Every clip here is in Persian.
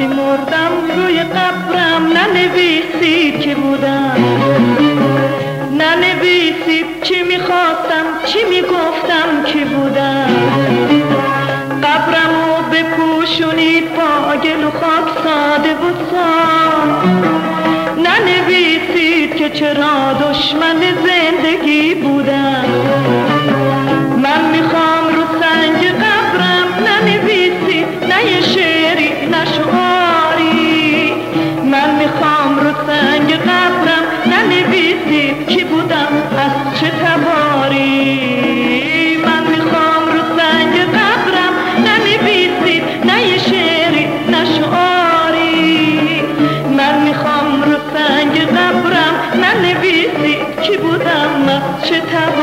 وقتی مردم روی قبرم ننویسید چی بودم؟ ننویسید چی می‌خواستم چی می‌گفتم چی بودم؟ قبرمو بپوشونی بپوشونید با گل و خاک ساده بود ننویسید که چرا دشمن زندگی بودم؟ Papa.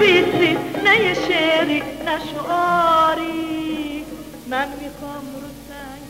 بیسید نه یه شعری نه شعاری. من می‌خوام